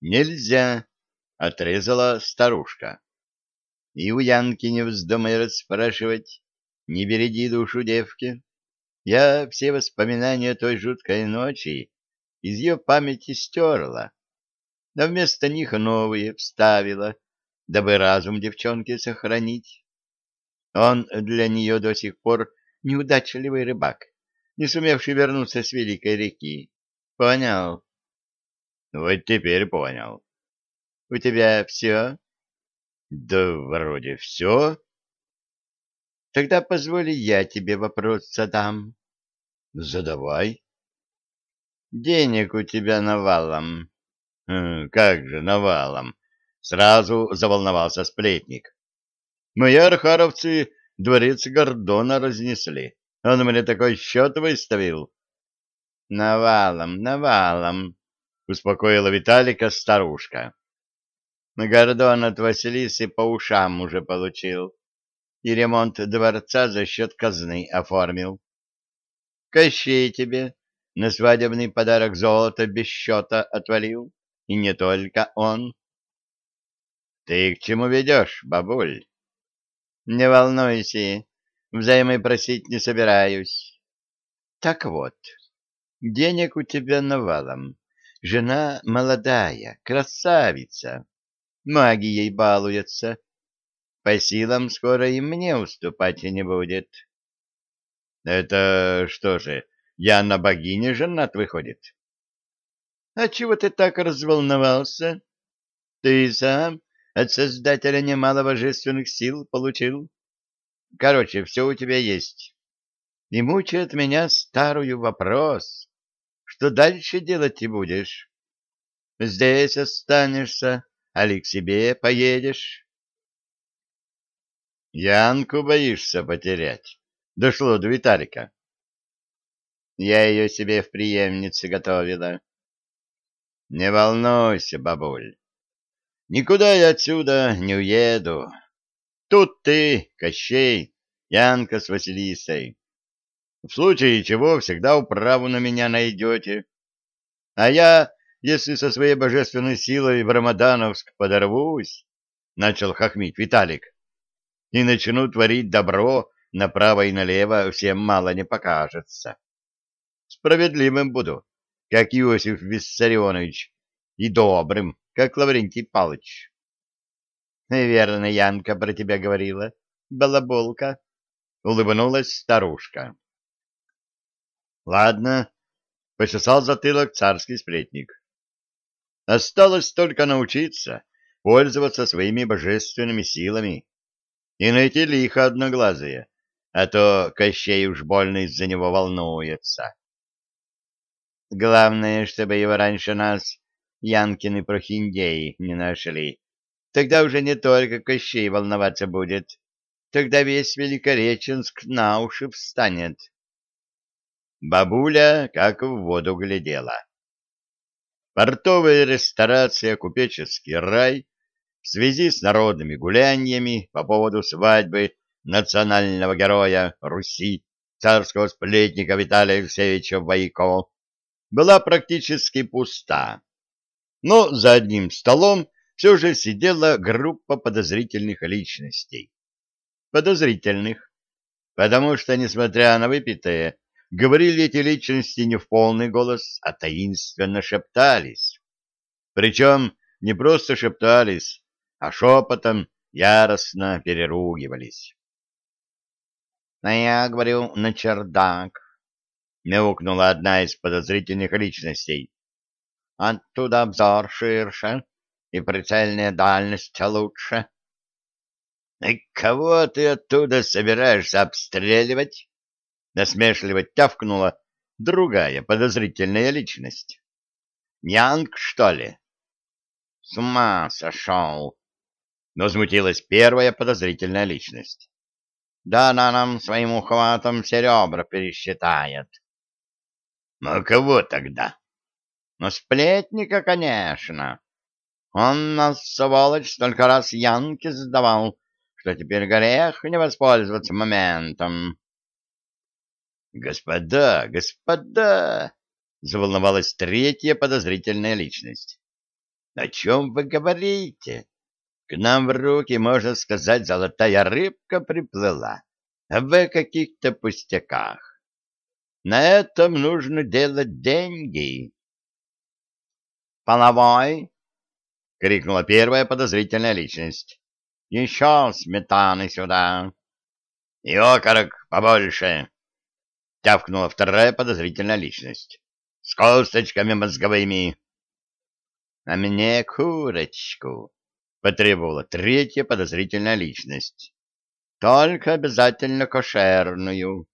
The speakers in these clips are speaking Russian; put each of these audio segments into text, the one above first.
Нельзя, отрезала старушка. И у Янки не вздумай расспрашивать, не береги душу девки. Я все воспоминания той жуткой ночи из ее памяти стерла, но вместо них новые вставила, дабы разум девчонки сохранить. Он для нее до сих пор неудачливый рыбак, не сумевший вернуться с великой реки. Понял? Вот теперь понял. У тебя все? Да вроде все. Тогда позволь я тебе вопрос задам. Задавай. Денег у тебя навалом. Как же навалом? Сразу заволновался сплетник. Мои архаровцы дворец Гордона разнесли. Он мне такой счет выставил. Навалом, навалом, успокоила Виталика старушка. Гордон от Василисы по ушам уже получил и ремонт дворца за счет казны оформил. Кощей тебе на свадебный подарок золото без счета отвалил, и не только он. Ты к чему ведешь, бабуль? Не волнуйся, взаймы просить не собираюсь. Так вот, денег у тебя навалом. Жена молодая, красавица, магией балуется. По силам скоро и мне уступать не будет. Это что же, я на богине женат выходит? А чего ты так разволновался? Ты сам от Создателя немало божественных сил получил. Короче, все у тебя есть. И мучает меня старую вопрос, что дальше делать и будешь? Здесь останешься, али к себе поедешь? Янку боишься потерять? Дошло до Виталика. Я ее себе в преемнице готовила. Не волнуйся, бабуль. Никуда я отсюда не уеду. Тут ты, Кощей, Янка с Василисой. В случае чего всегда управу на меня найдете. А я, если со своей божественной силой в Рамадановск подорвусь, — начал хохмить Виталик, — и начну творить добро направо и налево, всем мало не покажется. Справедливым буду, как Иосиф Виссарионович, и добрым, как Лаврентий Палыч. — Верно, Янка про тебя говорила, балаболка, — улыбнулась старушка. — Ладно, — почесал затылок царский сплетник. Осталось только научиться пользоваться своими божественными силами и найти лихо одноглазые, а то Кощей уж больно из-за него волнуется. Главное, чтобы его раньше нас Янкины прохиндеи не нашли. Тогда уже не только Кощей волноваться будет, тогда весь Великореченск на уши встанет. Бабуля как в воду глядела. Портовая ресторация «Купеческий рай» в связи с народными гуляниями по поводу свадьбы национального героя Руси, царского сплетника Виталия Алексеевича Вайко, была практически пуста но за одним столом все же сидела группа подозрительных личностей. Подозрительных, потому что, несмотря на выпитое, говорили эти личности не в полный голос, а таинственно шептались. Причем не просто шептались, а шепотом яростно переругивались. — А я говорю, на чердак, — мяукнула одна из подозрительных личностей. Оттуда обзор ширше и прицельная дальность лучше. — И кого ты оттуда собираешься обстреливать? — насмешливо тявкнула другая подозрительная личность. — Янг, что ли? — С ума сошел! — возмутилась первая подозрительная личность. — Да она нам своим ухватом все ребра пересчитает. — Ну, кого тогда? Ну, сплетника, конечно. Он нас, сволочь, столько раз Янки сдавал, что теперь грех не воспользоваться моментом. «Господа, господа!» — заволновалась третья подозрительная личность. О чем вы говорите? К нам в руки, можно сказать, золотая рыбка приплыла, а о каких-то пустяках. На этом нужно делать деньги. «Половой!» — крикнула первая подозрительная личность. «Еще сметаны сюда!» «И окорок побольше!» — тявкнула вторая подозрительная личность. «С косточками мозговыми!» «А мне курочку!» — потребовала третья подозрительная личность. «Только обязательно кошерную!»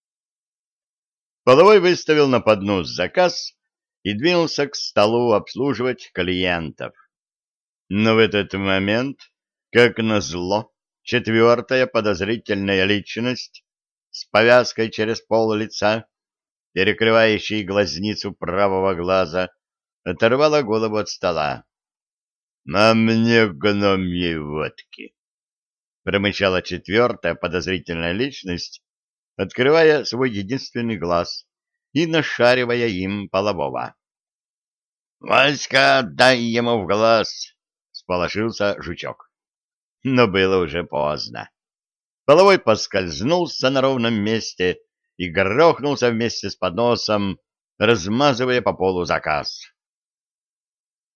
Половой выставил на поднос заказ и двинулся к столу обслуживать клиентов. Но в этот момент, как назло, четвертая подозрительная личность с повязкой через пол лица, перекрывающей глазницу правого глаза, оторвала голову от стола. — На мне гномьей водки! — промычала четвертая подозрительная личность, открывая свой единственный глаз и нашаривая им полового. «Васька, дай ему в глаз!» — сполошился жучок. Но было уже поздно. Половой поскользнулся на ровном месте и грохнулся вместе с подносом, размазывая по полу заказ.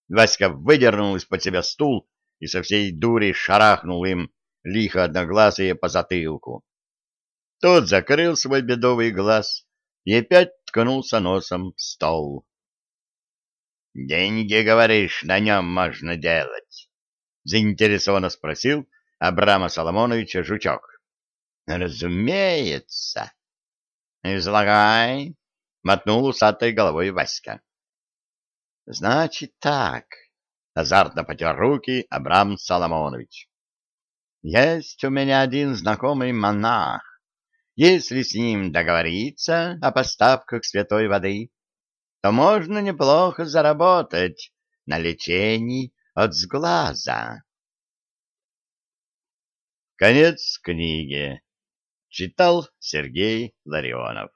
Васька выдернул из-под себя стул и со всей дури шарахнул им лихо одноглазые по затылку. Тот закрыл свой бедовый глаз и опять ткнулся носом в стол. «Деньги, говоришь, на нем можно делать?» — заинтересованно спросил Абрама Соломоновича Жучок. «Разумеется». «Излагай», — мотнул усатой головой Васька. «Значит так», — азартно потер руки Абрам Соломонович. «Есть у меня один знакомый монах, если с ним договориться о поставках святой воды, то можно неплохо заработать на лечении от сглаза. Конец книги. Читал Сергей Ларионов.